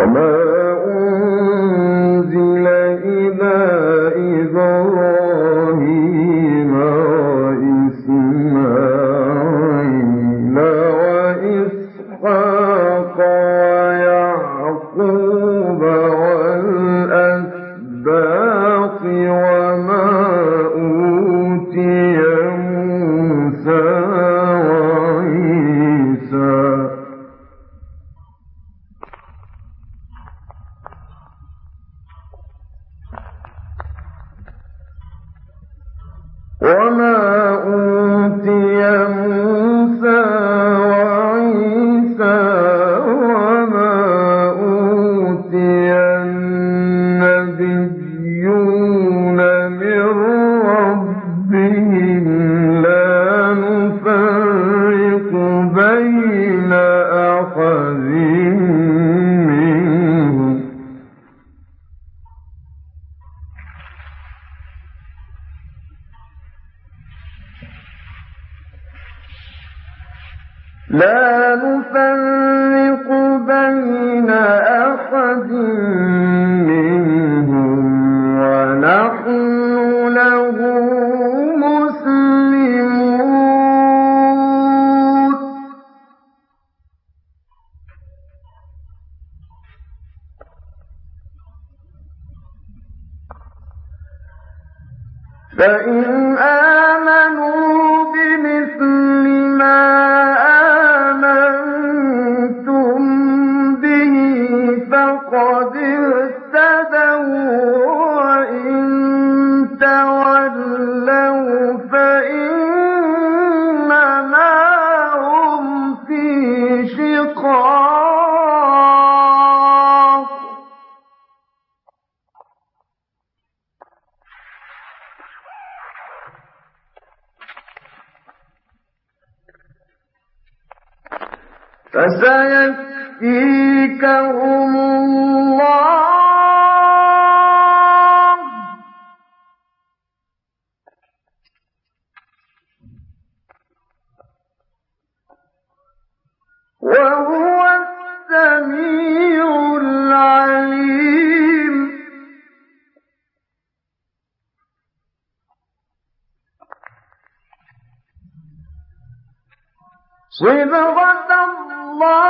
وما أنزل فسيكفيكهم الله. وهو السميع العليم. صبغة الله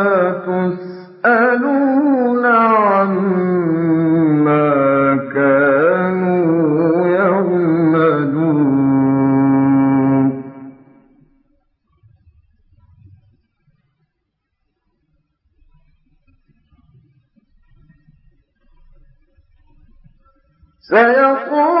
سيقول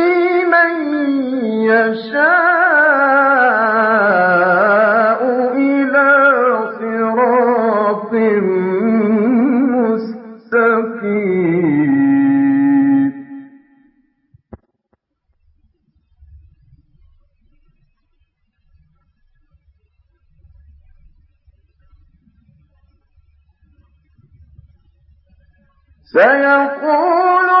سيقول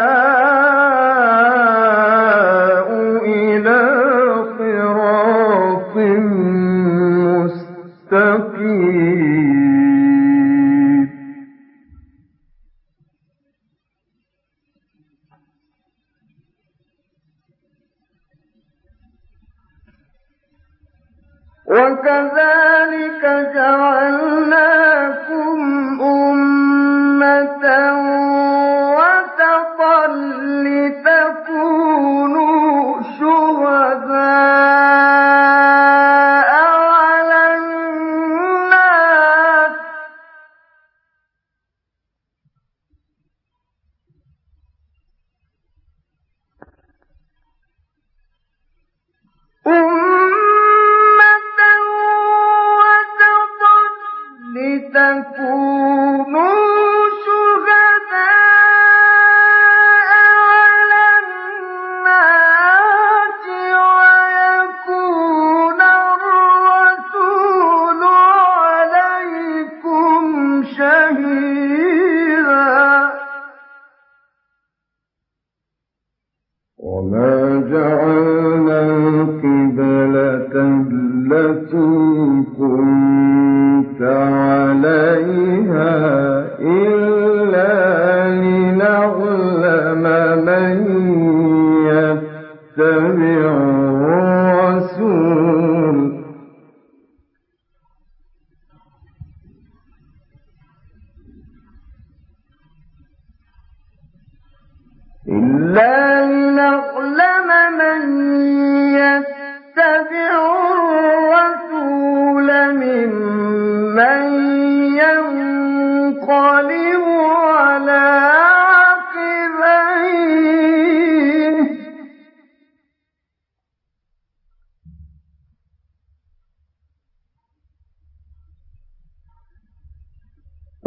كذلك جعلنا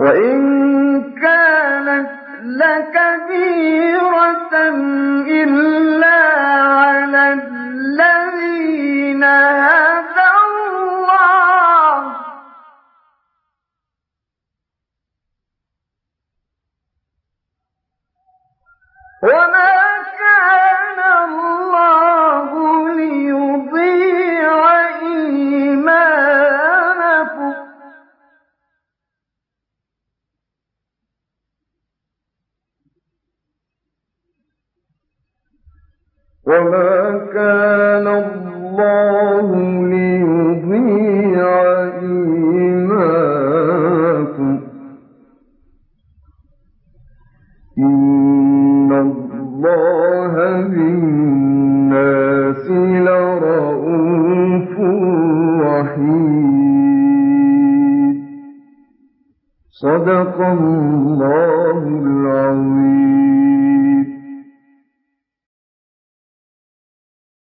صدق الله العظيم